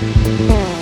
Yeah.